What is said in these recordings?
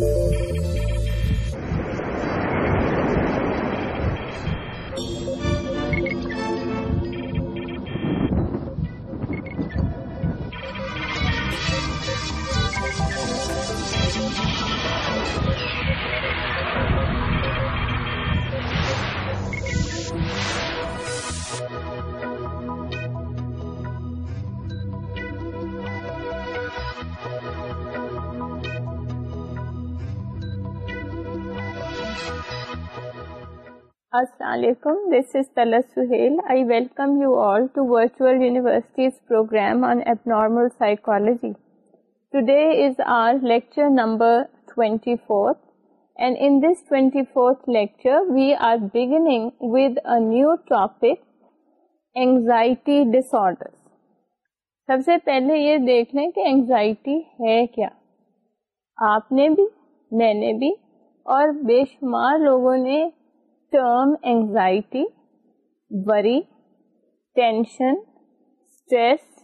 Thank you. السلام علیکم this is تلس Sohail I welcome you all to virtual universities programme on abnormal psychology today is our lecture number twenty fourth and in this twenty fourth lecture we are beginning with a new topic anxiety disorder سب سے پہلے یہ دیکھ لیں کہ anxiety ہے کیا آپ نے بھی میں نے بھی اور بے شمار لوگوں نے term anxiety worry tension stress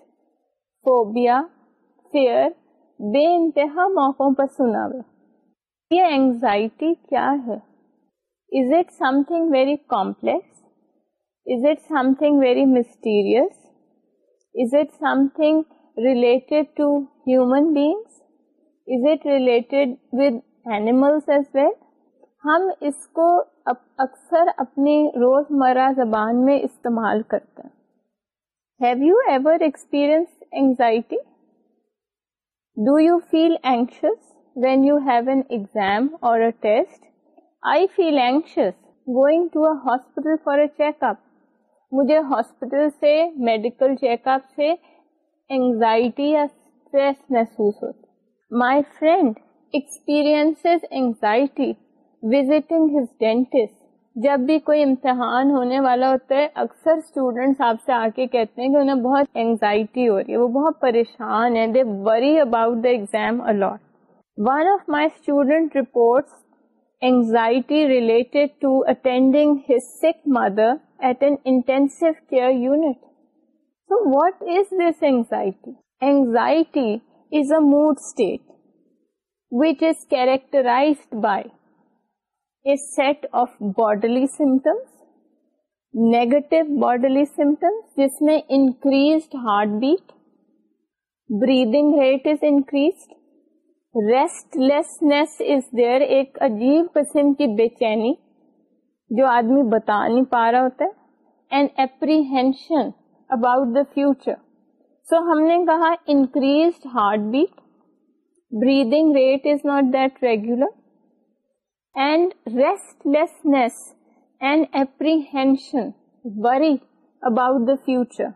phobia fear بے انتہا موقعوں پر سنا ہوا یہ اینگزائٹی کیا ہے is it something very complex is it something very mysterious is it something related to human beings is it related with animals as well ہم اس کو اکثر اپنے روز مرہ زبان میں استعمال کرتے ہیں have you ever experience anxiety do you feel anxious when you have an exam اور test I feel anxious hospital for a check up مجھے ہاسپٹل سے میڈیکل چیک اپ سے اینگزائٹی یا اسٹریس محسوس ہوتی my friend experiences anxiety visiting his dentist جب بھی کوئی امتحان ہونے والا ہوتا ہے اکثر اسٹوڈینٹس آپ سے آ کے کہتے ہیں کہ انہیں بہت اینگزائٹی ہو رہی ہے وہ بہت پریشان ہیں they worry about the exam a lot one of my ایگزامٹ reports anxiety related to attending his sick mother at an intensive care unit so what is this anxiety anxiety is a mood state which is characterised by set of bodily symptoms negative bodily symptoms جس میں increased heart beat breathing rate is increase restlessness is there ایک عجیب قسم کی بے چینی جو آدمی بتا نہیں پا رہا ہوتا and apprehension about the future so ہم نے کہا increased heart beat breathing rate is not regular future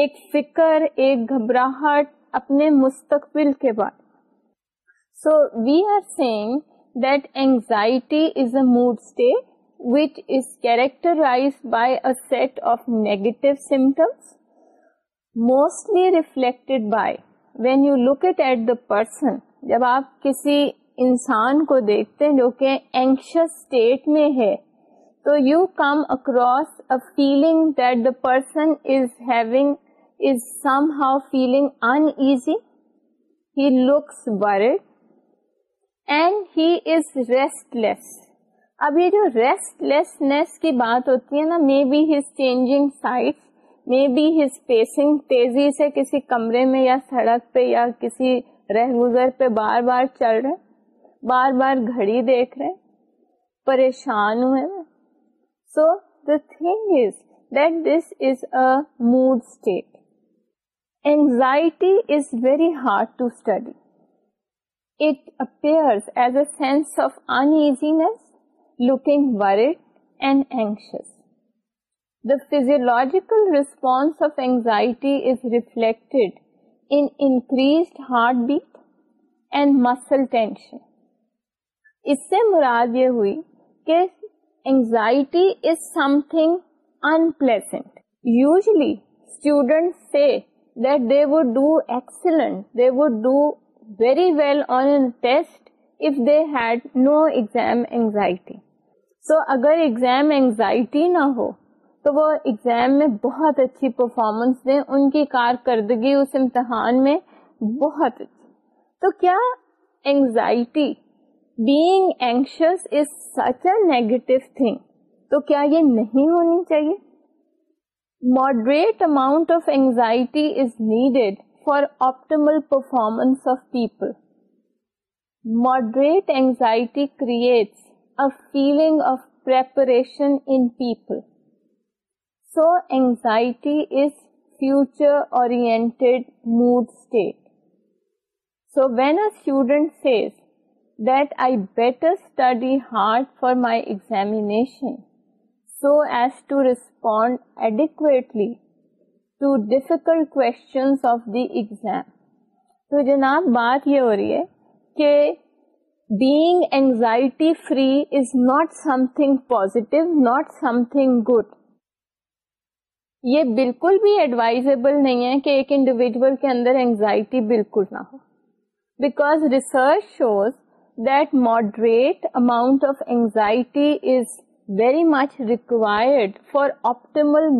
ایک فکر ایک گھبراہٹ anxiety is a mood is characterized is characterized by a of negative symptoms mostly by by when you at, at the person جب آپ کسی انسان کو دیکھتے ہیں جو کہ اینکشس اسٹیٹ میں ہے تو you come across feeling that the person is having is somehow feeling uneasy he looks worried and he is restless اب یہ جو ریسٹ لیسنیس کی بات ہوتی ہے نا maybe his changing site maybe his pacing تیزی سے کسی کمرے میں یا سڑک پہ یا کسی رہ گزر پہ بار بار چل رہے بار بار گھڑی دیکھ رہے پریشان ہوئے میں so the thing is that this is a mood state anxiety is very hard to study it appears as a sense of uneasiness looking worried and anxious The physiological response of anxiety is reflected in increased heartbeat and muscle tension. اس سے مراد یہ ہوئی کہ anxiety is something unpleasant usually student سے that they would do do excellent they would very well on test if they had no exam anxiety so اگر exam anxiety نہ ہو تو وہ ایگزام میں بہت اچھی پرفارمنس دیں ان کی کارکردگی اس امتحان میں بہت اچھی تو کیا anxiety being anxious is such a negative thing تو کیا یہ نہیں ہونی چاہیے moderate amount of anxiety is needed for optimal performance of people moderate anxiety creates a feeling of preparation in people so anxiety is future oriented mood state so ویڈ student says that I better study hard for my examination so as to respond adequately to difficult questions of the exam. So, Janab, baat ye ho rahi hai ke being anxiety free is not something positive, not something good. یہ بالکل بھی advisable نہیں ہے کہ ایک individual کے اندر anxiety بالکل نہ ہو because research shows moderate amount of anxiety is very much required for آپ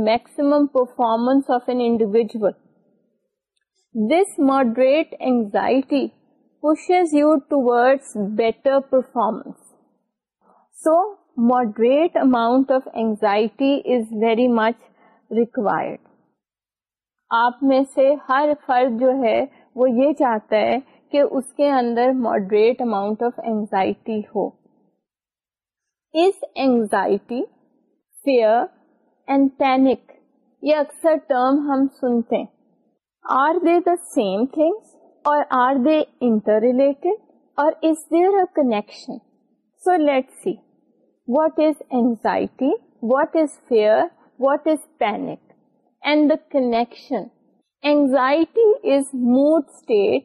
maximum performance of an individual this moderate anxiety کوٹر performance so moderate amount of anxiety is very much required آپ میں سے ہر فرد جو ہے وہ یہ چاہتا ہے کہ اس کے اندر ماڈریٹ اماؤنٹ آف اینزائٹی ہو اس اینزائٹی فیئر اینڈ پینک یہ اکثر ٹرم ہم سنتے ہیں are they the same things اور آر دے انٹر ریلیٹڈ اور is there a connection so let see what is anxiety what is fear what is panic and the connection Anxiety is mood state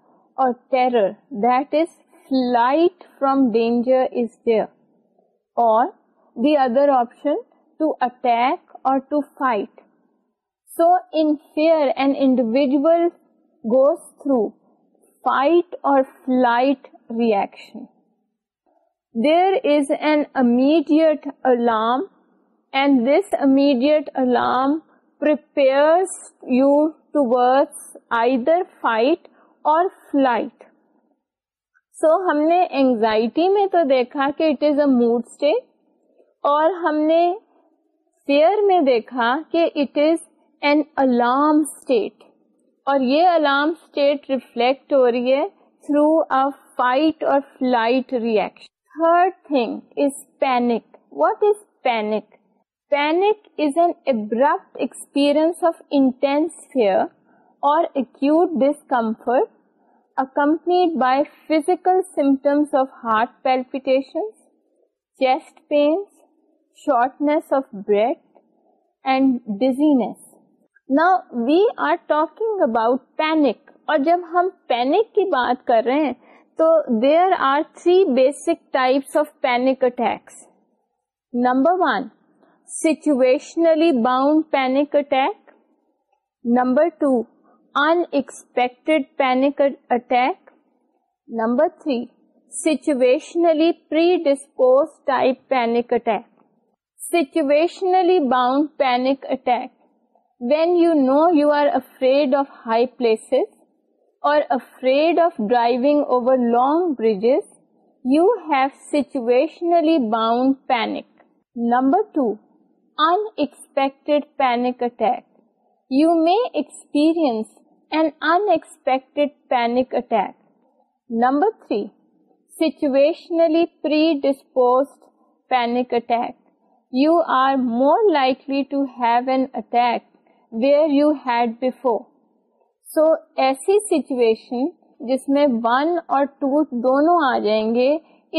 or terror, that is, flight from danger is there. Or the other option, to attack or to fight. So in fear, an individual goes through fight or flight reaction. There is an immediate alarm, and this immediate alarm prepares you towards either fight اور flight so ہم نے anxiety میں تو دیکھا کہ it is a mood state اور ہم نے فیئر میں دیکھا کہ it is an alarm state اور یہ الارم اسٹیٹ ریفلیکٹ ہو رہی ہے تھرو ا فائٹ اور flight reaction third thing is panic what is panic panic is an abrupt experience of intense fear جب ہم پینک کی بات کر رہے ہیں تو there are three basic types of panic attack number one situationally bound panic attack number two and panic attack number three situationally bound panic attack when you know you are afraid of high place اور an unexpected panic attack. Number three, Situationally predisposed panic attack. You are more likely to have an attack where you had before. So, aisi situation جس میں one اور to دونوں آ جائیں گے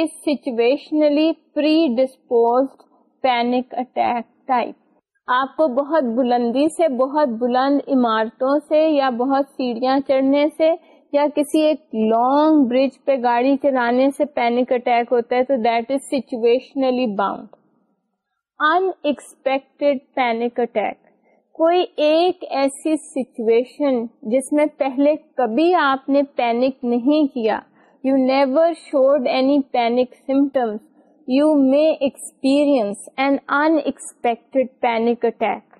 اس situationally predisposed panic attack type آپ کو بہت بلندی سے بہت بلند عمارتوں سے یا بہت سیڑھیاں چڑھنے سے یا کسی ایک لانگ برج پہ گاڑی چلانے سے پینک اٹیک ہوتا ہے تو that is situationally bound unexpected panic attack کوئی ایک ایسی سچویشن جس میں پہلے کبھی آپ نے پینک نہیں کیا you never showed any panic symptoms you may experience and unexpected panic attack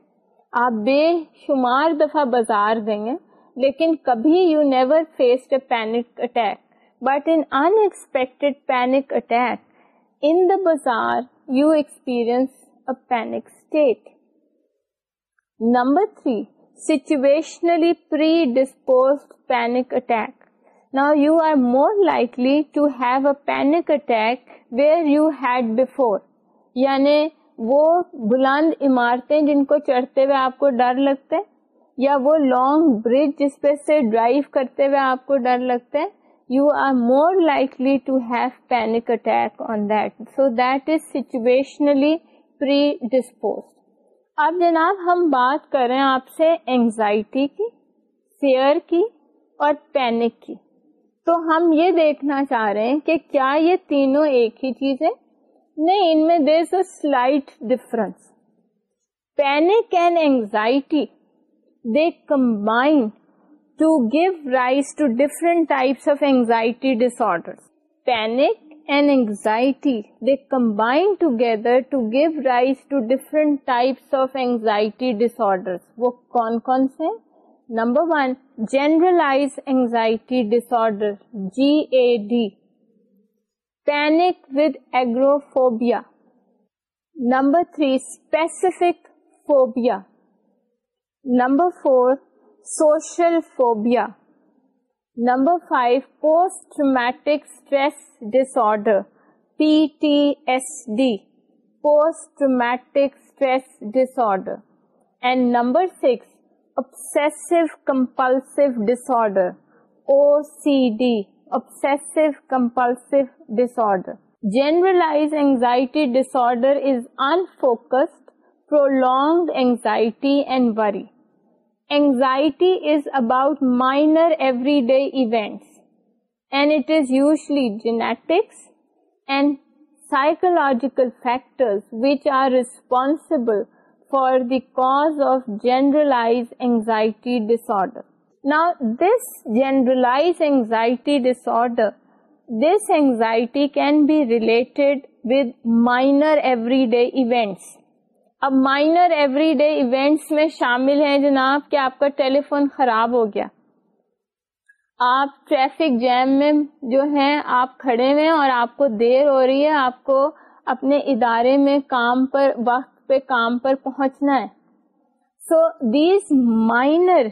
آپ بے شمار دفعہ بازار گئے ہیں لیکن کبھی you never faced a panic attack but in unexpected panic attack in the بازار you experience a panic state number three situationally predispose panic attack now you are more likely to have a panic attack where you had before یعنی وہ بلند عمارتیں جن کو چڑھتے ہوئے آپ کو ڈر لگتا ہے یا وہ لانگ برج جس پہ سے ڈرائیو کرتے ہوئے آپ کو ڈر لگتا ہے you are more likely to have panic attack on that so that is situationally predispose اب جناب ہم بات کریں آپ سے انگزائٹی کی سیئر کی اور پینک کی تو ہم یہ دیکھنا چاہ رہے ہیں کہ کیا یہ تینوں ایک ہی چیز ہے نہیں ان میں there a slight difference panic and anxiety they combine to give rise to different types of anxiety disorder panic and anxiety they combine together to give rise to different types of anxiety disorders وہ کون کون سے number one generalize anxiety disorder G A D P ویگرو phobia number three specific phobia number four social phobia number five post traumatic stress disorder P T S D post traumatic stress and number six genetics and psychological factor were responsible for the of generalize anti رائن day events اب minor every day events میں شامل ہیں جناب کہ آپ کا phone خراب ہو گیا آپ ٹریفک جیم میں جو ہیں آپ کھڑے ہوئے اور آپ کو دیر ہو رہی ہے آپ کو اپنے ادارے میں کام پر وقت پہ کام پر پہنچنا ہے so these minor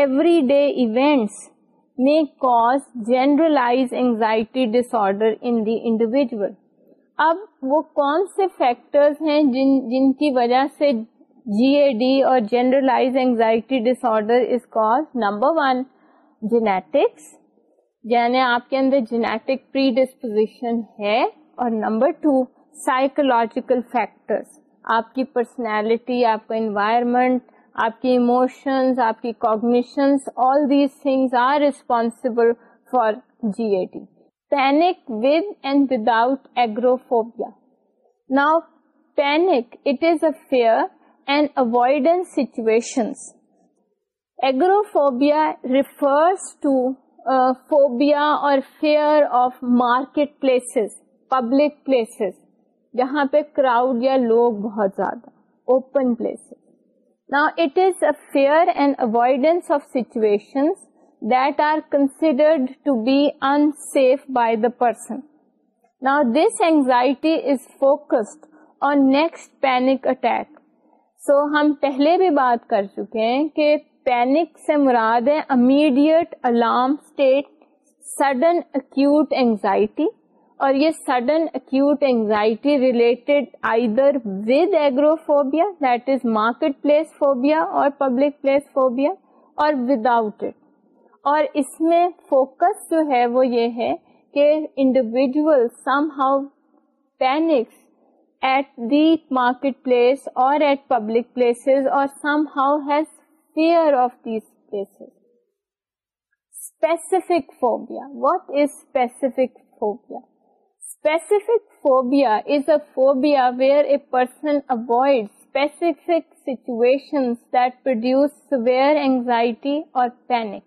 every day events میں cause generalize anxiety disorder اب وہ کون سے فیکٹرز ہیں جن جن کی وجہ سے جی اے ڈی اور generalize anxiety disorder is cause number one genetics یعنی آپ کے اندر جینیٹک پری ڈسپوزیشن ہے اور نمبر ٹو سائیکولوجیکل فیکٹرس آپ کی پرسنالٹی آپ کا انوائرمنٹ آپ کی ایموشنز آپ کی cognitions all these things are responsible for G A T panic with and without agoraphobia now panic it is a fear and avoidance situations agoraphobia refers to phobia اور fear of market places public places جہاں پہ crowd یا لوگ بہت زیادہ open place نا it is a fear and avoidance of situation that are considered to be in by the person نا this anxiety is focused on next panic attack so ہم پہلے بھی بات کر چکے ہیں کہ پینک سے مراد ہے immediate alarm state sudden acute ایک اور یہ sudden acute anxiety related either agoraphobia that is market place phobia اور پبلک پلیس فوبیا اور ود آؤٹ اٹ اور اس میں فوکس جو ہے وہ یہ ہے کہ individual somehow panics at the market place اور ایٹ پبلک پلیسز اور somehow has fear of these places specific phobia what is specific phobia Specific phobia is a phobia where a person avoids specific situations that produce severe anxiety or panic.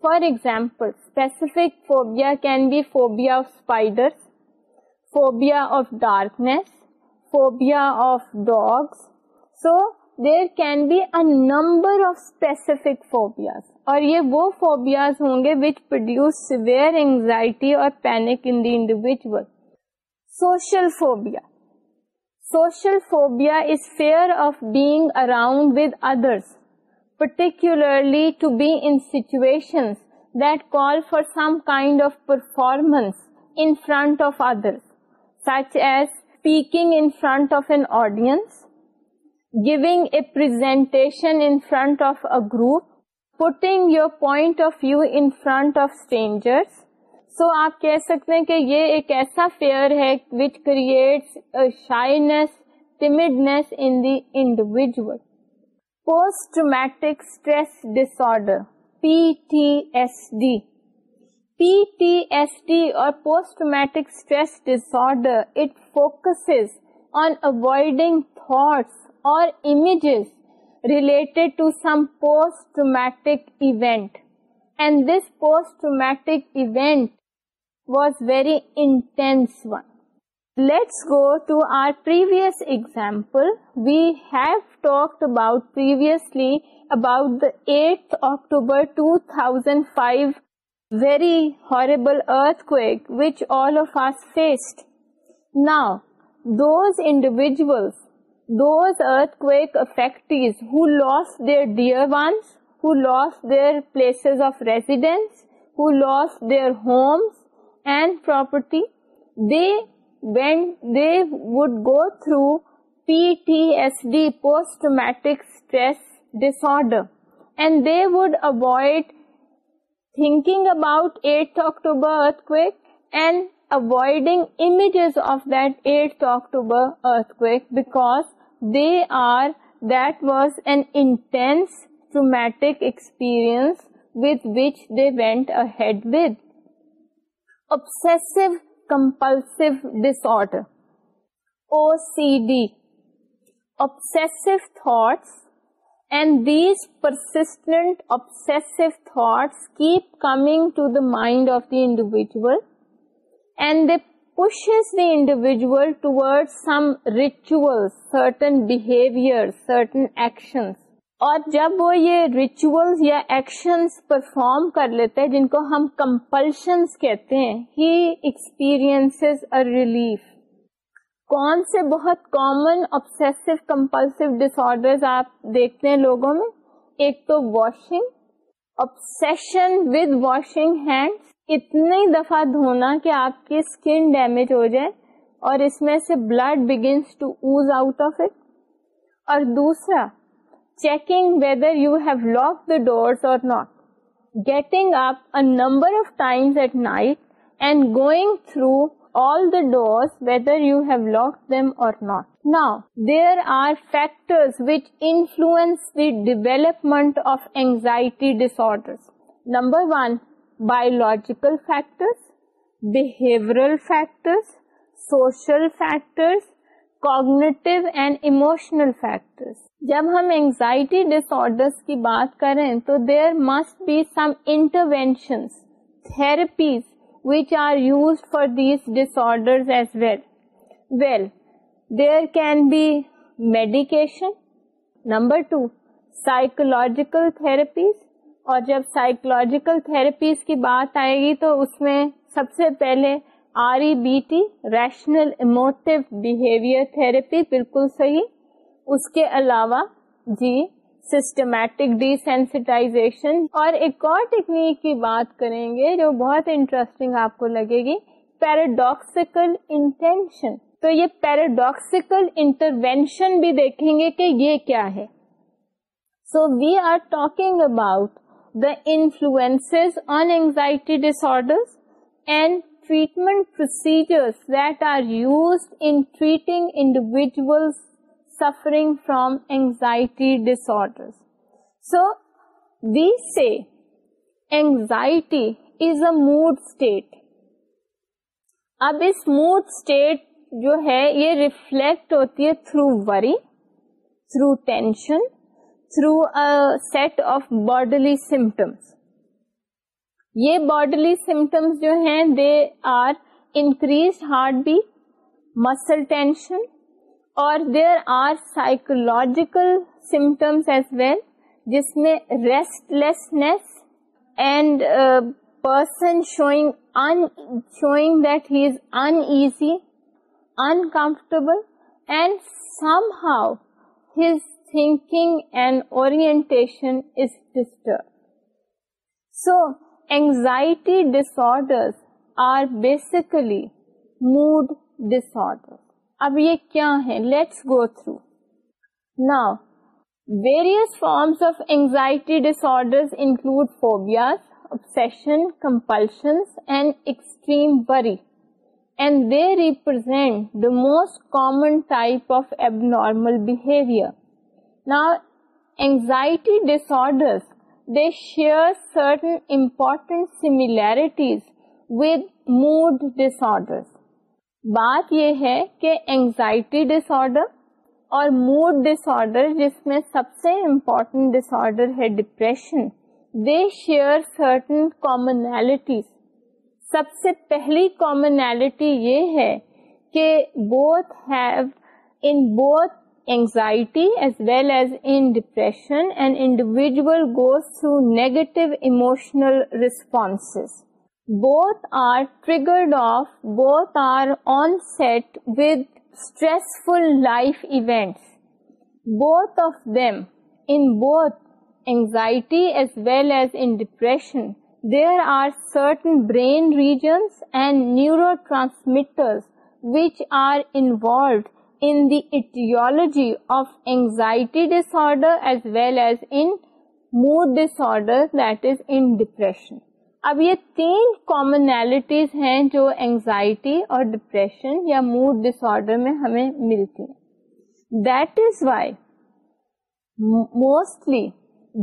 For example, specific phobia can be phobia of spiders, phobia of darkness, phobia of dogs. So, there can be a number of specific phobias. اور یہ وہ phobias ہوں گے which produce severe anxiety اور panic in the individual Social phobia. Social phobia is fear of being around with others, particularly to be in situations that call for some kind of performance in front of others, such as speaking in front of an audience, giving a presentation in front of a group, putting your point of view in front of strangers, so آپ کہہ سکتے ہیں کہ یہ ایک ایسا fear ہے which creates in the individual post traumatic stress disorder P T S D P T S D اور post traumatic stress disorder it focus on avoiding thoughts اور images related to some post traumatic event and this پوسٹمیٹک event was very intense one. Let's go to our previous example. We have talked about previously about the 8th October 2005 very horrible earthquake which all of us faced. Now, those individuals, those earthquake affectees who lost their dear ones, who lost their places of residence, who lost their homes, and property, they would go through PTSD, post-traumatic stress disorder, and they would avoid thinking about 8th October earthquake and avoiding images of that 8th October earthquake, because that was an intense traumatic experience with which they went ahead with. Obsessive compulsive disorder, OCD, obsessive thoughts, and these persistent obsessive thoughts keep coming to the mind of the individual, and they pushes the individual towards some rituals, certain behaviors, certain actions. اور جب وہ یہ rituals یا actions perform کر لیتے ہیں جن کو ہم کمپلشنس کہتے ہیں ہی ایکسپیرئنس اور ریلیف کون سے بہت common obsessive compulsive disorder آپ دیکھتے ہیں لوگوں میں ایک تو washing obsession with washing hands اتنی دفعہ دھونا کہ آپ کی اسکن ڈیمیج ہو جائے اور اس میں سے blood begins to ooze out of it اور دوسرا checking whether you have locked the doors or not, getting up a number of times at night and going through all the doors whether you have locked them or not. Now, there are factors which influence the development of anxiety disorders. Number one, biological factors, behavioral factors, social factors, cognitive and emotional factor جب ہم anxiety disorder کی بات کریں تو there must be some intervention therapies which are use for these disorder as well well there can be medication number two psychological therapies اور جب psychological therapies کی بات آئے گی تو اس میں سب سے پہلے B T rational emotive behaviour therapy بالکل صحیح اس کے علاوہ جی سسٹمیٹک ڈی سینسٹائزیشن اور ایک اور ٹیکنیک کی بات کریں گے جو بہت انٹرسٹنگ آپ کو لگے گی پیراڈاکسیکل انٹینشن تو یہ پیراڈاکسیکل انٹروینشن بھی دیکھیں گے کہ یہ کیا ہے so we are talking about the influence on anxiety disorder and treatment procedure suffering from anxiety disorder so the anxiety is a mood state اب اس موڈ اسٹیٹ جو ہے یہ ریفلیکٹ ہوتی ہے through worry through tension through set of bodily symptoms یہ bodily symptoms جو ہیں they are increase heart beat muscle tension اور there are psychological symptoms as well جس میں restlessness and person showing showing that he has any uncomfortable and somehow his thinking and orientation is disturb so anxiety disorder are basically mood disorder اب یہ کیا ہے let's go through نا various forms of anxiety disorder include phobias obsessions compulsions and extreme worry and they represent the most common type of abnormal behaviour نا anxiety disorder anxiety disorder or mood ڈسڈر جس میں سب سے important disorder ہے depression they share certain commonalities سب سے پہلی commonality یہ ہے کہ both have in anxiety as well as in depression, an individual goes through negative emotional responses. Both are triggered off, both are onset with stressful life events. Both of them, in both anxiety as well as in depression, there are certain brain regions and neurotransmitters which are involved in the etiology of anxiety disorder as well as in mood disorder that is in depression. اب یہ تین commonalities ہیں جو anxiety اور depression یا mood order میں ہمیں ملتی موسٹلی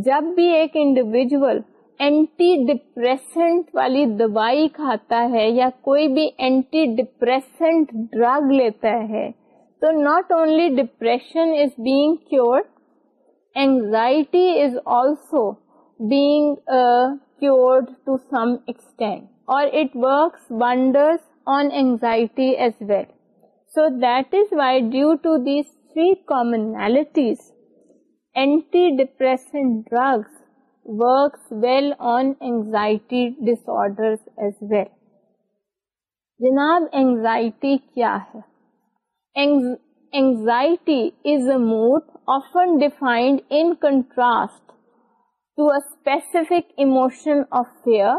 جب بھی ایک انڈیویجل اینٹی ڈپریسنٹ والی دوائی کھاتا ہے یا کوئی بھی اینٹی ڈپریسنٹ ڈرگ لیتا ہے so not only depression is being cured anxiety is also being cured to some extent اور it works wonders on anxiety as well so that is why due to these three commonalities anti depression drugs works well on anxiety disorder جناب anxiety کیا ہے anxiety is a mood often defined in contrast to a specific emotion of fear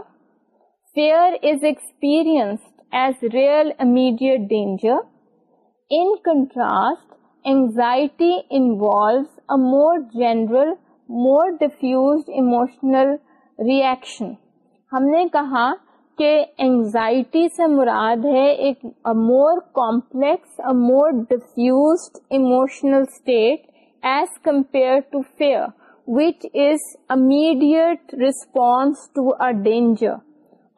fear is experienced as real immediate danger in contrast anxiety involves a more general more diffused emotional reaction ہم نے کہا کہ anxiety سے مراد ہے ایک more complex more diffused emotional state as compare to fear which is immediate response to a danger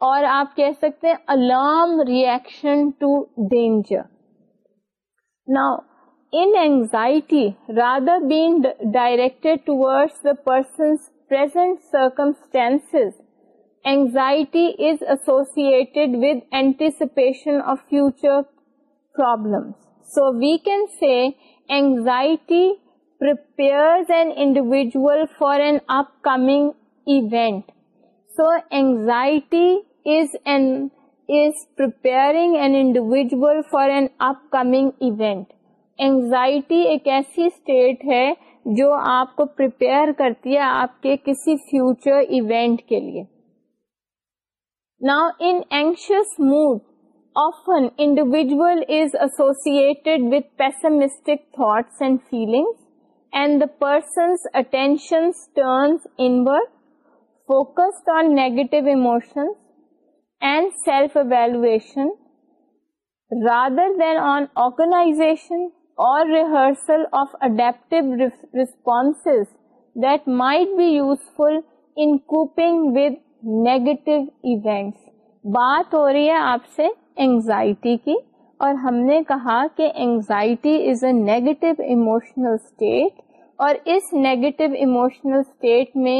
اور آپ کہہ سکتے ہیں alarm reaction to danger now anxiety rather being direct toward the present circumstance anxiety is associated with anticipation of future problems so we can say anxiety individual for and upcoming event so anxiety is an is preparing an individual for and upcoming event anxiety ایک ایسی state ہے جو آپ کو prepare کرتی ہے آپ کے کسی فیوچر ایونٹ کے لیے now anxious mood often individual thoughts and feelings and the person's focus evaluation rather than on organization اور نیگیٹو ایونٹس بات ہو رہی ہے آپ سے اینگزائٹی کی اور ہم نے کہا کہ anxiety is a negative emotional state اور اس نیگیٹو ایموشنل اسٹیٹ میں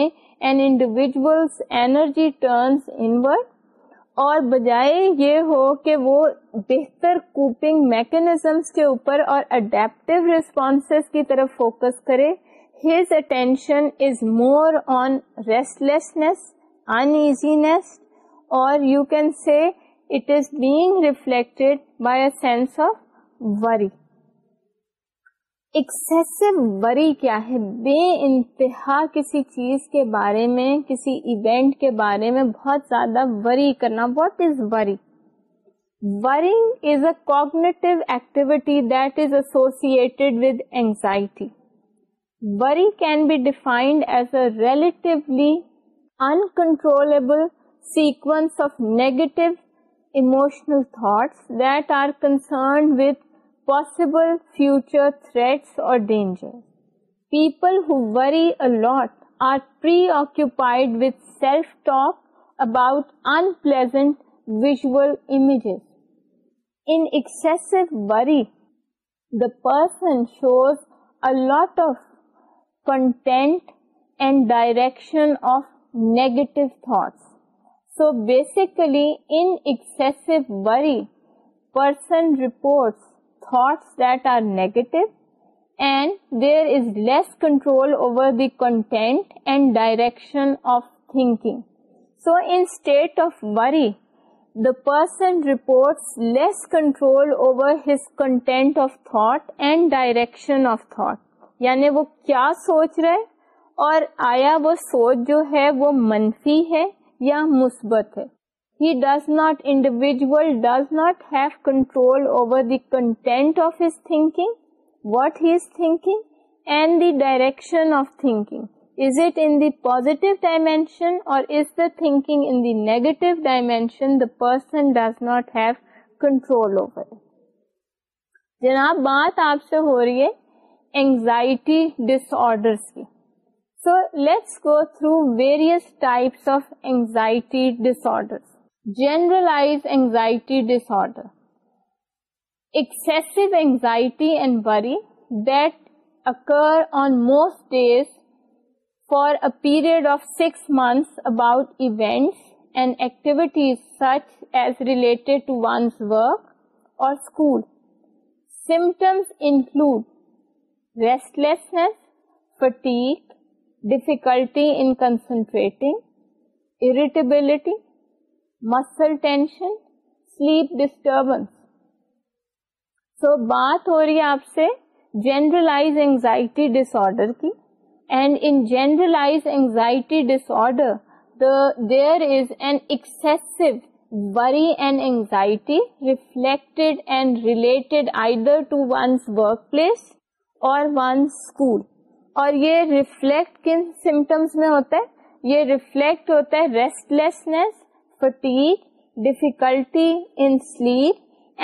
این اینرجی ٹرنس انورڈ اور بجائے یہ ہو کہ وہ بہتر کوپنگ میکنیزمس کے اوپر اور اڈیپٹیو کی طرف فوکس کرے مور آن ریسٹلیس انزیس اور you can see it is being reflect بائیس آف وی ایکسو بے انتہا کسی چیز کے بارے میں کسی ایونٹ کے بارے میں بہت زیادہ وی کرنا what is worry worry is a activity that is associated with anxiety worry can be defined as a relatively uncontrollable sequence of negative emotional thoughts that are concerned with possible future threats or dangers. People who worry a lot are preoccupied with self-talk about unpleasant visual images. In excessive worry, the person shows a lot of content and direction of negative thought content and direction over his content of thought and direction وہ کیا سوچ رہے اور آیا وہ سوچ جو ہے وہ منفی ہے یا مثبت ہے he does not individual does not have control over the content of his thinking what he is thinking and the direction of thinking is it in the positive dimension اور is the thinking in the negative dimension the person does not have control over جناب بات آپ سے ہو رہی ہے anxiety disorders کی So let's go through various types of anxiety disorders. Generalized anxiety disorder. Excessive anxiety and worry that occur on most days for a period of 6 months about events and activities such as related to one's work or school. Symptoms include restlessness, fatigue, difficulty in concentrating irritability muscle tension sleep disturbance so بات ہو رہی ہے آپ سے generalize anxiety disorder کی and in generalize anxiety disorder is an ایک یہ reflect کن سمٹمس میں ہوتا ہے یہ ریفلیکٹ ہوتا ہے restless fatigue difficulty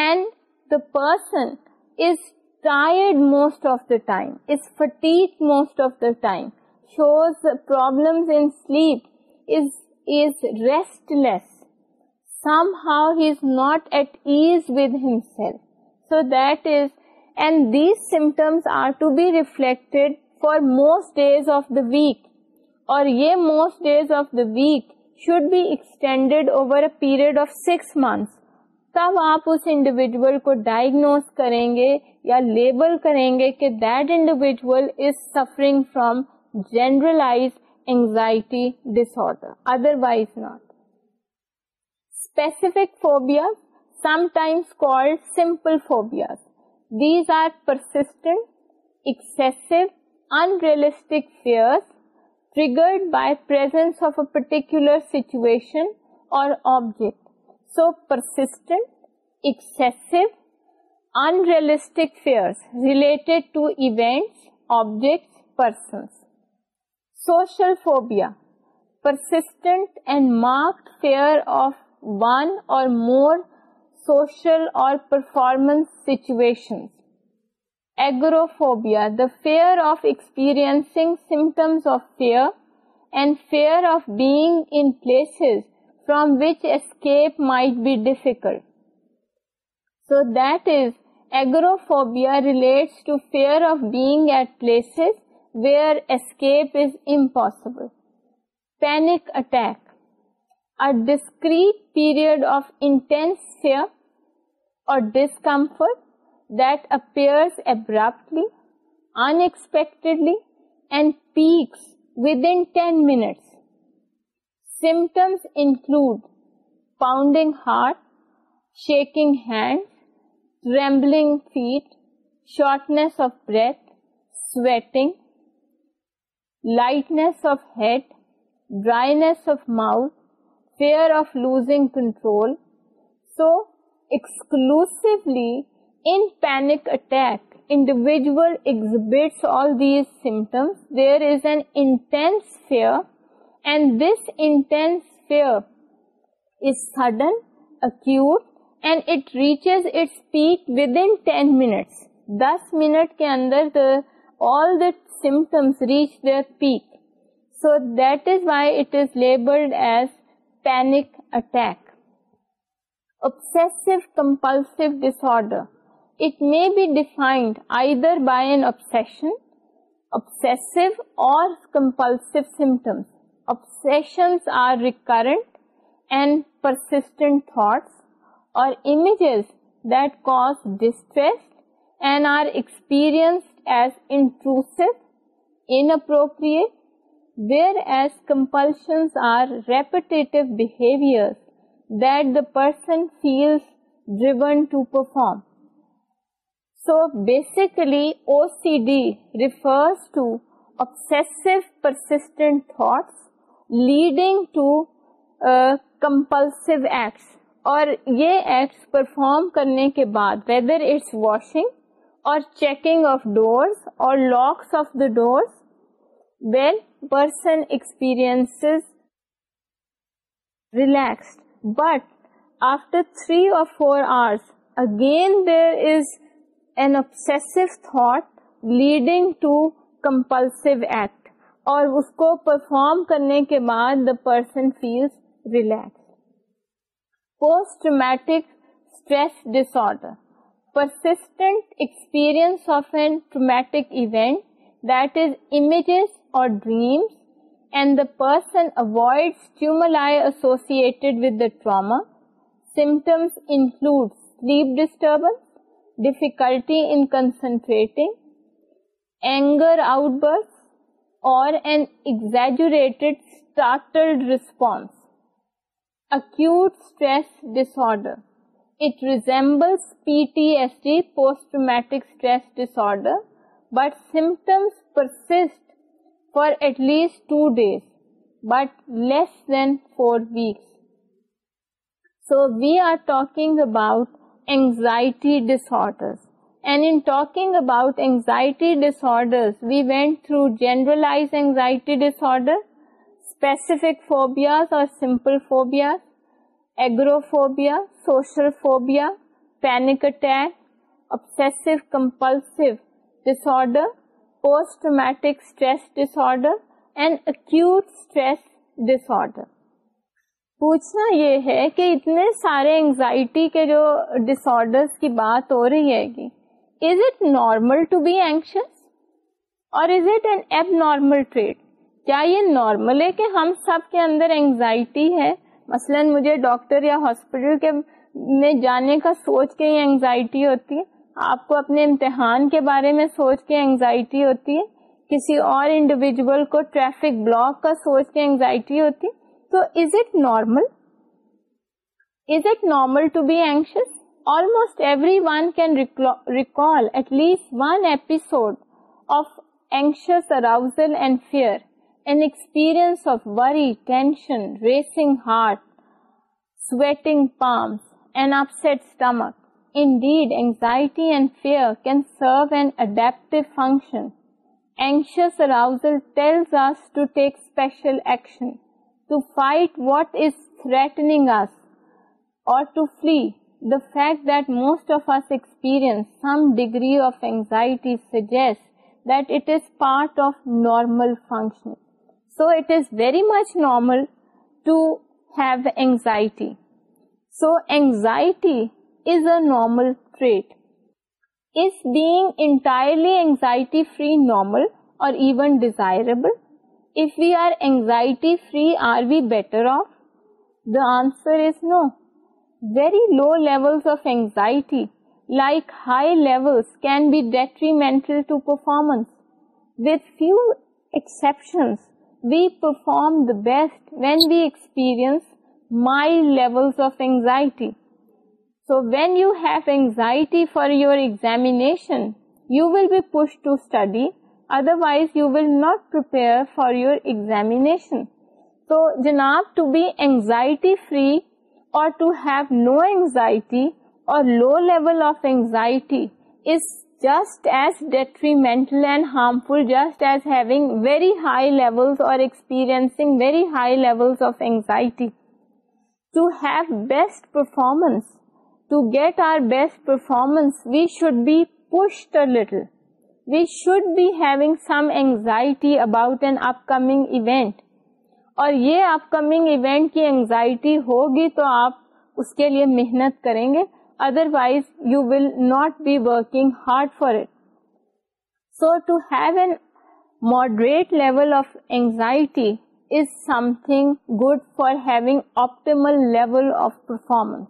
and the person is most of the time most of the time shows problem so that is and these symptoms are to be reflected for most days of the week اور یہ most days of the week should be extended over a period of six months تب آپ اس individual کو diagnose کریں گے یا label کریں گے کہ that individual is suffering from generalize anxiety disorder otherwise not specific phobia sometimes کو unrealistic fears triggered by presence of a particular situation or object. So, persistent, excessive, unrealistic fears related to events, objects, persons. Social phobia, persistent and marked fear of one or more social or performance situations. Fear of experience symptoms place from which might be difficult so this agoraphobia relates to fear of being at place where escape is impossible panic attack period of intense or discomfort lightness dryness of mouth fear of losing control دس minute کے اندر obsessive compulsive disorder it may be defined either by an obsession, obsessive or compulsive symptoms. Obsessions are recurrent and persistent thoughts or images that cause distress and are experienced as intrusive, inappropriate, whereas compulsions are repetitive behaviors that the person feels driven to perform. So basically O C D refers to thoughts leading to uh, compulsive acts. اور یہ acts perform کرنے کے بعد whether it's washing or checking of doors or locks of the doors well person experience relaxed but after three or four hours again there is an obsessive thought leading to compulsive act اور اس کو perform کرنے کے بعد the person feels relax post traumatic stress disorder persistent experience of an traumatic event that is images or dreams and the person avoids stimuli associated with the trauma symptoms include sleep disturbance difficulty in concentrating, anger outbursts, or an exaggerated startled response. Acute stress disorder. It resembles PTSD, post-traumatic stress disorder, but symptoms persist for at least 2 days, but less than 4 weeks. So we are talking about anxiety disorders. And in talking about anxiety disorders, we went through generalized anxiety disorder, specific phobias or simple phobias, agoraphobia, social phobia, panic attack, obsessive compulsive disorder, post-traumatic stress disorder, and acute stress disorder. پوچھنا یہ ہے کہ اتنے سارے anxiety کے جو ڈس orders کی بات ہو رہی ہے کہ ہم سب کے اندر انگزائٹی ہے مثلا مجھے ڈاکٹر یا ہاسپٹل کے میں جانے کا سوچ کے ہی انگزائٹی ہوتی ہے آپ کو اپنے امتحان کے بارے میں سوچ کے انگزائٹی ہوتی ہے کسی اور انڈیویجول کو ٹریفک بلاک کا سوچ کے انگزائٹی ہوتی ہے سوز it normal آلموسٹن racing heart sweating palms and اپن dead anxiety and fear can serve and adapt function action to fight what is threatening us, or to flee. The fact that most of us experience some degree of anxiety suggests that it is part of normal functioning. So it is very much normal to have anxiety. So anxiety is a normal trait. Is being entirely anxiety-free normal or even desirable? If we are anxiety free, are we better off? The answer is no. Very low levels of anxiety, like high levels, can be detrimental to performance. With few exceptions, we perform the best when we experience mild levels of anxiety. So when you have anxiety for your examination, you will be pushed to study otherwise you will not perform your examination تو جناب to be anxiety free اور to have best performance to get our best performance we should be پٹل we should بیونگ some anxiety about an upcoming event اور یہ upcoming event کی anxiety ہوگی تو آپ اس کے لیے محنت کریں گے otherwise you will not be working hard for it so to have an moderate level of anxiety is something good for having optimal level of performance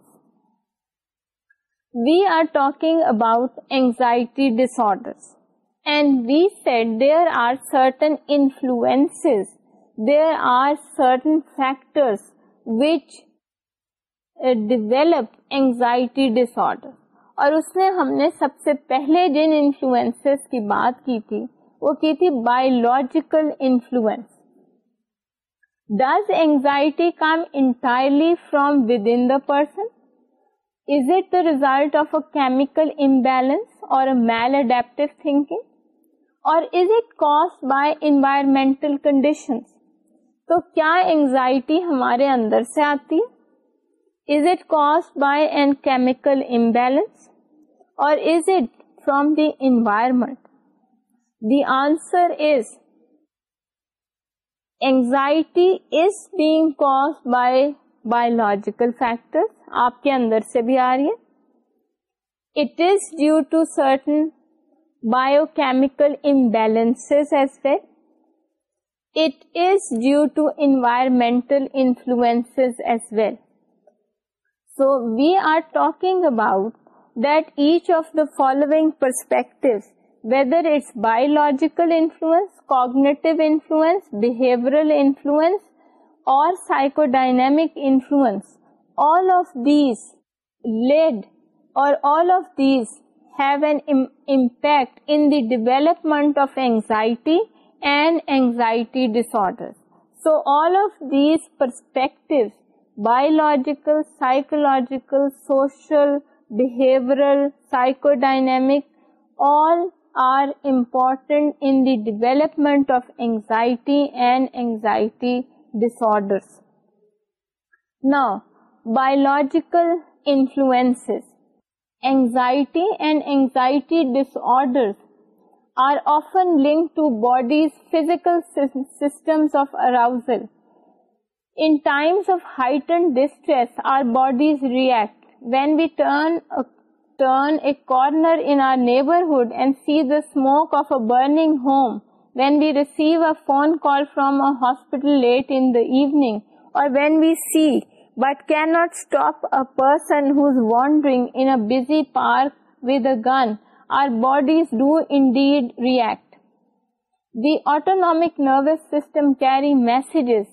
we are talking about anxiety disorders there are certain factor which develop anxiety disorder اور اس میں ہم نے سب سے پہلے جن influence کی بات کی تھی وہ کی تھی biological influence does anxiety come entirely from within the person is it the result of a chemical imbalance or maladaptive thinking or is it cause by environmental condition تو کیا anxiety ہمارے اندر سے آتی is it cause by an chemical imbalance or is it from the environment the answer is anxiety is being cause by biological factor آپ کے اندر سے بھی آ رہی ہے it is due to certain biochemical imbalances as well. It is due to environmental influences as well. So we are talking about that each of the following perspectives, whether it's biological influence, cognitive influence, behavioral influence, or psychodynamic influence, all of these led, or all of these have an impact in the development of anxiety and anxiety disorders. So all of these perspectives, biological, psychological, social, behavioral, psychodynamic, all are important in the development of anxiety and anxiety disorders. Now, biological influences. Anxiety and anxiety disorder link to bodies physical of height and distress react when we corner neighbourhood and سیزم of a bring home when we receive a phone call from hospital late in evening or when we see but cannot stop a person who's wandering in a busy park with a gun. Our bodies do indeed react. The autonomic nervous system carry messages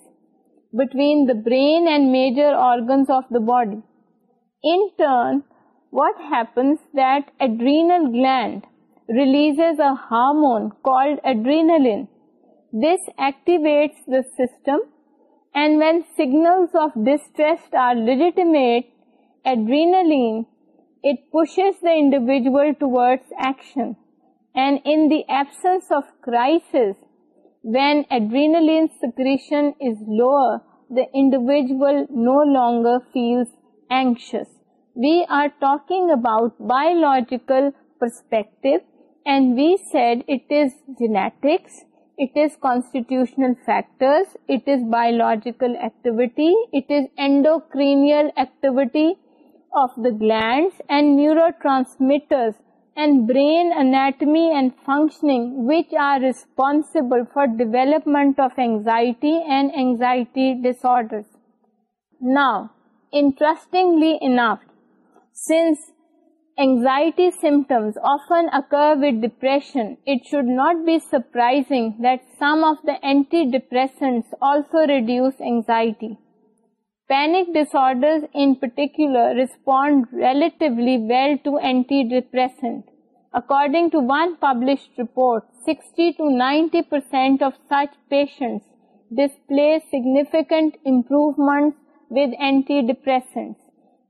between the brain and major organs of the body. In turn, what happens that adrenal gland releases a hormone called adrenaline. This activates the system and when سیگنلینڈیویژل ٹوئڈ انس when adrenal the individual no longer فیلشس we are talking about biological perspective and we said it is جینے it is constitutional factors, it is biological activity, it is endocrinial activity of the glands and neurotransmitters and brain anatomy and functioning, which are responsible for development of anxiety and anxiety disorders. Now, interestingly enough, since Anxiety symptoms often occur with depression. It should not be surprising that some of the antidepressants also reduce anxiety. Panic disorders in particular respond relatively well to antidepressants. According to one published report, 60 to 90% of such patients display significant improvements with antidepressants.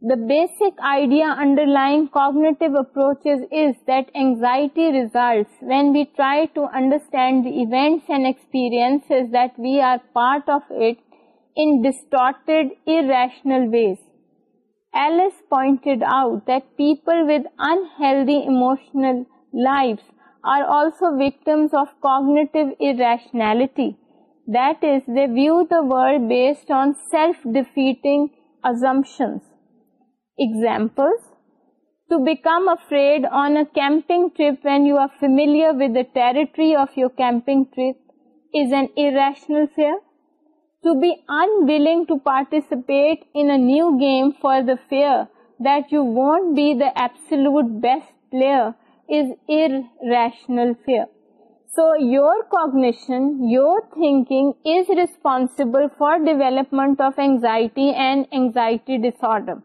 The basic idea underlying cognitive approaches is that anxiety results when we try to understand the events and experiences that we are part of it in distorted, irrational ways. Alice pointed out that people with unhealthy emotional lives are also victims of cognitive irrationality. That is, they view the world based on self-defeating assumptions. Examples: to become afraid on a camping trip when you are familiar with the territory of your camping trip is an irrational fear. To be unwilling to participate in a new game for the fear that you won't be the absolute best player is irrational fear. So your cognition, your thinking is responsible for development of anxiety and anxiety disorder.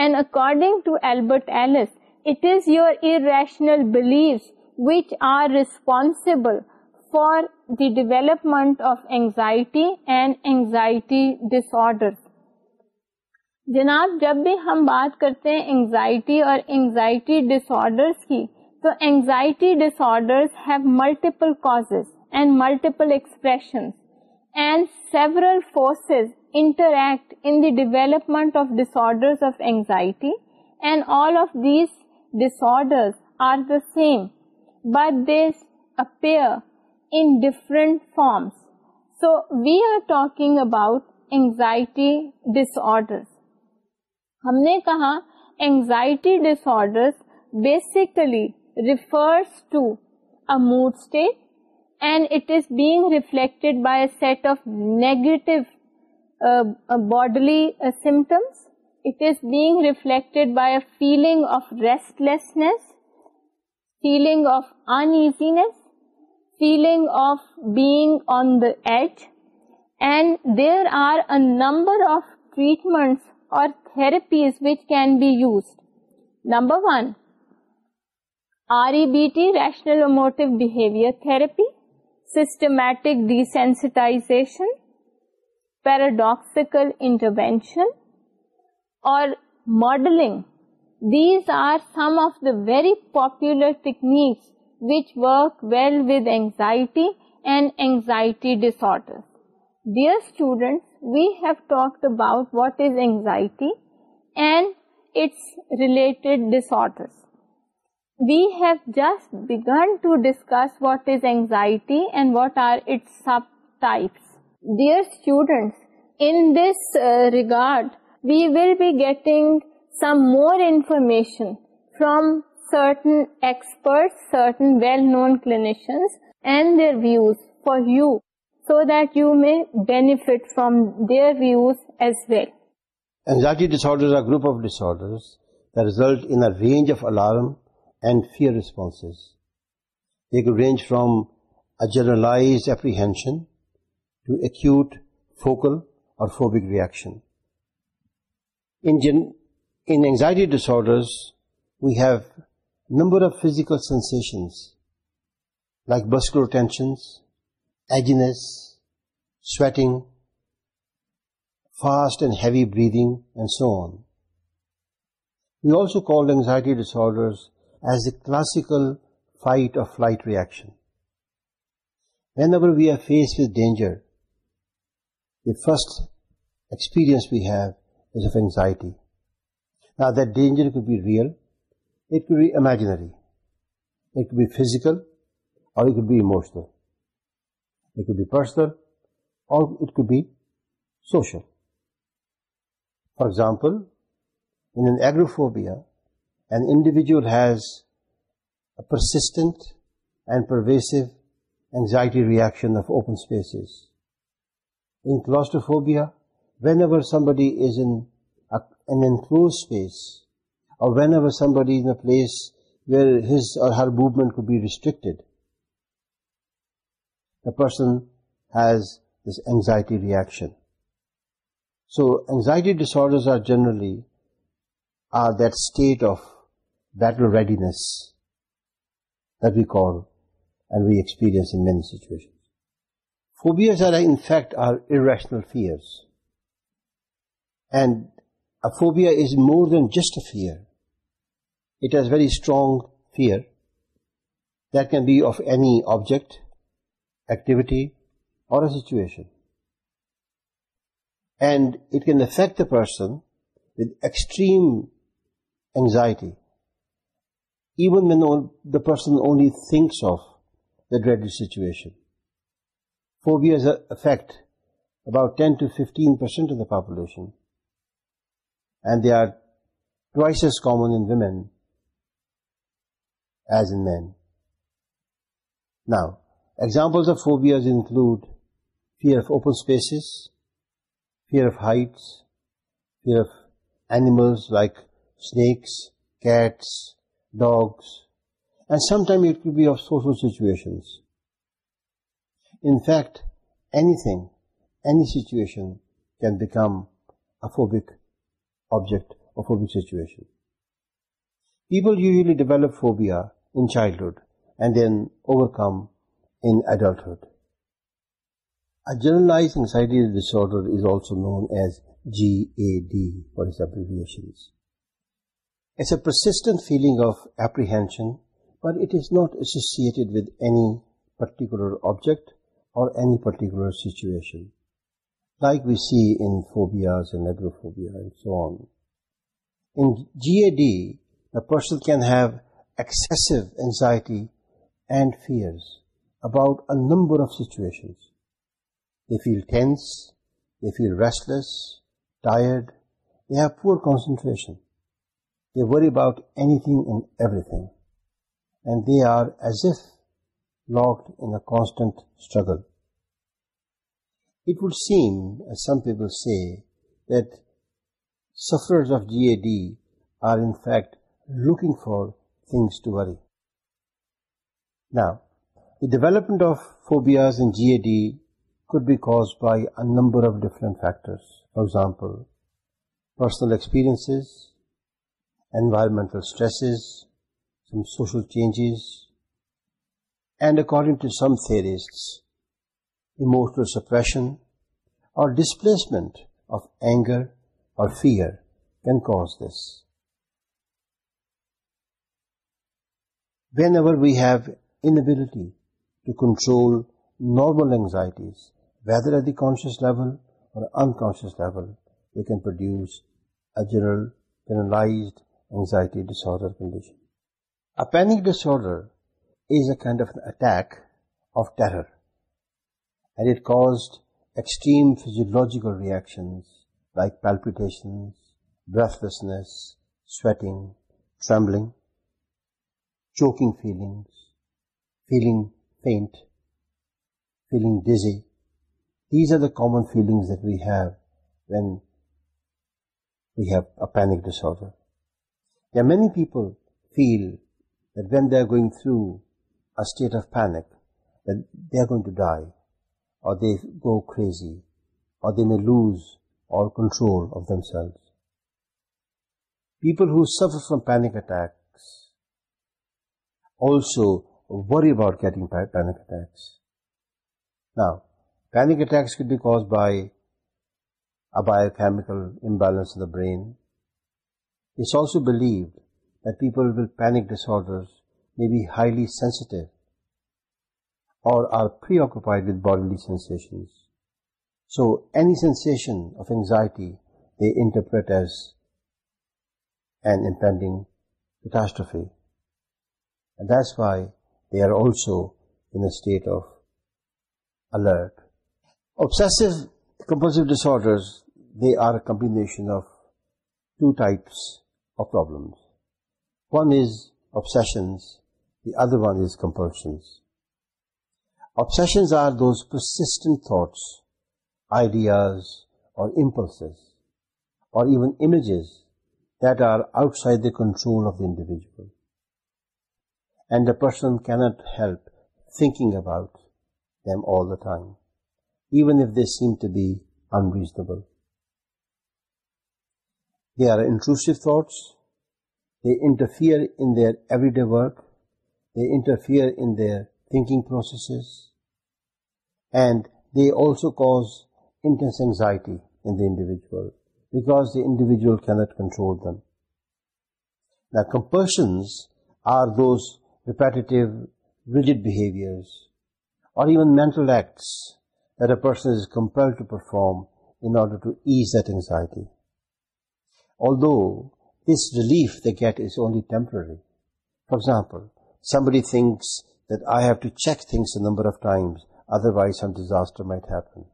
And according to Albert Ellis it is your irrational beliefs which which are responsible for the development of anxiety and anxiety ڈس جناب جب بھی ہم بات کرتے ہیں anxiety اور anxiety disorders کی تو anxiety dish have multiple cause and multiple expression and several forces ٹ ان ڈیویلپمنٹ آف ڈسرائٹی and all of these disorder same but اپنٹ forms so we are talk about anxiety disorder ہم نے کہا anxiety disorder basically refers to امو state and it is بیگ reflect by set of negative bodily symptoms ریفلیکٹرٹس اور desensitization paradoxical intervention, or modeling. These are some of the very popular techniques which work well with anxiety and anxiety disorders. Dear students, we have talked about what is anxiety and its related disorders. We have just begun to discuss what is anxiety and what are its subtypes. Dear students regard we will be getting from well نونیشنفیٹ from their views as ویلزائٹیز range فراملائز اپریشن to acute focal or phobic reaction. In anxiety disorders, we have number of physical sensations like muscular tensions, edginess, sweating, fast and heavy breathing, and so on. We also call anxiety disorders as the classical fight or flight reaction. Whenever we are faced with danger, the first experience we have is of anxiety. Now that danger could be real, it could be imaginary, it could be physical, or it could be emotional. It could be personal, or it could be social. For example, in an agoraphobia, an individual has a persistent and pervasive anxiety reaction of open spaces in claustrophobia, whenever somebody is in an enclosed space, or whenever somebody is in a place where his or her movement could be restricted, the person has this anxiety reaction. So anxiety disorders are generally that state of battle readiness that we call and we experience in many situations. Phobias are in fact are irrational fears. And a phobia is more than just a fear. It has very strong fear that can be of any object, activity, or a situation. And it can affect the person with extreme anxiety, even when the person only thinks of the dreaded situation. Phobias affect about 10% to 15% of the population, and they are twice as common in women as in men. Now, examples of phobias include fear of open spaces, fear of heights, fear of animals like snakes, cats, dogs, and sometimes it could be of social situations. In fact, anything, any situation can become a phobic object or phobic situation. People usually develop phobia in childhood and then overcome in adulthood. A generalized anxiety disorder is also known as GAD for its abbreviations. It's a persistent feeling of apprehension, but it is not associated with any particular object اور any particular situation like we see in فوبیازوبیا پر number of situation they feel tense they feel restless tired have poor concentration worry about anything and everything and they are as if locked in a constant struggle. It would seem, as some people say, that sufferers of GAD are in fact looking for things to worry. Now, the development of phobias in GAD could be caused by a number of different factors. For example, personal experiences, environmental stresses, some social changes, and according to some theorists, emotional suppression or displacement of anger or fear can cause this. Whenever we have inability to control normal anxieties, whether at the conscious level or unconscious level, they can produce a generalized anxiety disorder condition. A panic disorder is a kind of an attack of terror, and it caused extreme physiological reactions like palpitations, breathlessness, sweating, trembling, choking feelings, feeling faint, feeling dizzy. These are the common feelings that we have when we have a panic disorder. There are many people feel that when they are going through state of panic to die اور they go crazy اور they may lose اور control of them سیل people who suffer from panic attacks also very bad کی biochemical imbalance the brains also believe that people will panic disorder may be highly sensitive or are preoccupied with bodily sensations. So any sensation of anxiety they interpret as an impending catastrophe. And that's why they are also in a state of alert. Obsessive compulsive disorders, they are a combination of two types of problems. One is obsessions the other one is compulsions. Obsessions are those persistent thoughts, ideas, or impulses, or even images that are outside the control of the individual, and the person cannot help thinking about them all the time, even if they seem to be unreasonable. They are intrusive thoughts. They interfere in their everyday work they interfere in their thinking processes and the also cause anxiety individual can not control then persons are those repetitive behaviours اور get is only temporary for example Somebody thinks that I have to check things a number of times, otherwise some disaster might happen.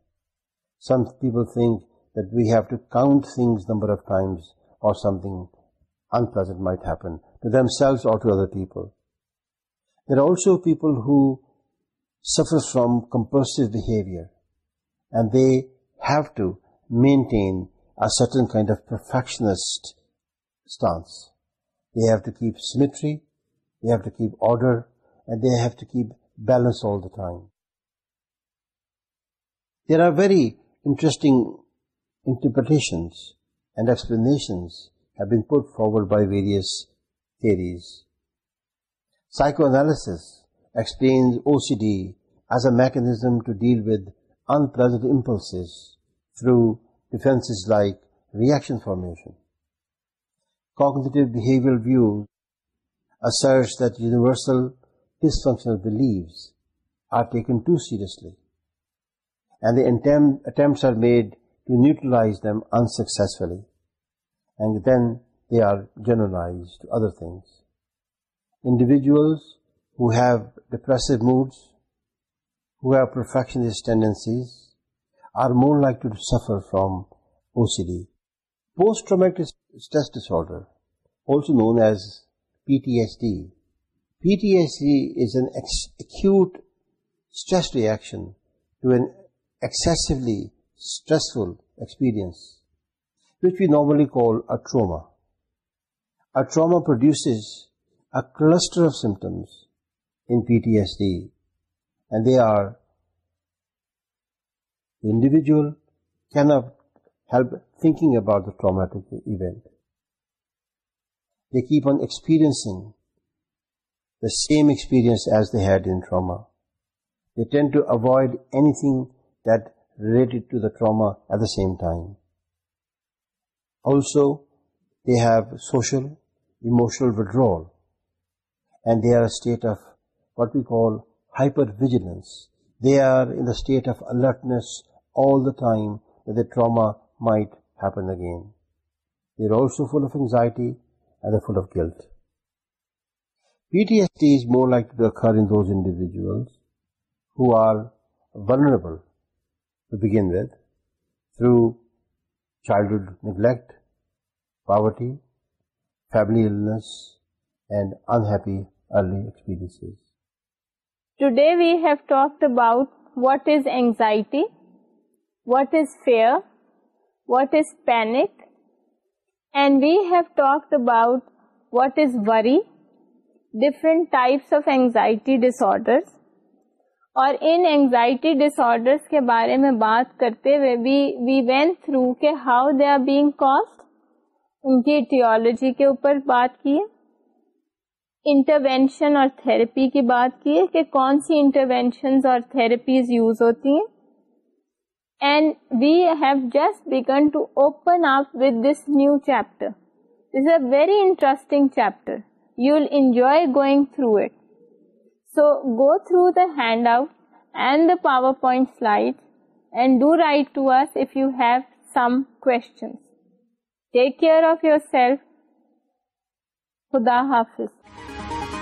Some people think that we have to count things a number of times or something unpleasant might happen to themselves or to other people. There are also people who suffer from compulsive behavior, and they have to maintain a certain kind of perfectionist stance. They have to keep symmetry, سائکوناس explain O C D as a mechanism to deal with انزنٹ impulse through defence like reaction formation view search دونس ڈسفنشنسلیز them انسفلی and then they are generalise other things individuals who have depressive moods more like to suffer from O C D پوسٹک disorder also known as PTSD. PTSD is an acute stress reaction to an excessively stressful experience, which we normally call a trauma. A trauma produces a cluster of symptoms in PTSD, and they are: the individual cannot help thinking about the traumatic event they keep on experiencing the same experience as they had in trauma. They tend to avoid anything that related to the trauma at the same time. Also, they have social, emotional withdrawal, and they are in a state of what we call hypervigilance. They are in the state of alertness all the time that the trauma might happen again. They are also full of anxiety فمیلیڈ and about what is anxiety what is fear what is panic and we have talked about what is very different types of anxiety disorders اور ان anxiety disorders کے بارے میں بات کرتے ہوئے we we went through کہ how they are being cost in کیلوجی کے اوپر بات کیے انٹروینشن اور تھیراپی کی بات کی ہے کہ کون سی انٹروینشنز اور تھیراپیز یوز ہوتی ہیں and we have just begun to open up with this new chapter. This is a very interesting chapter. You'll enjoy going through it. So go through the handout and the PowerPoint slides and do write to us if you have some questions. Take care of yourself. Khuda Hafiz.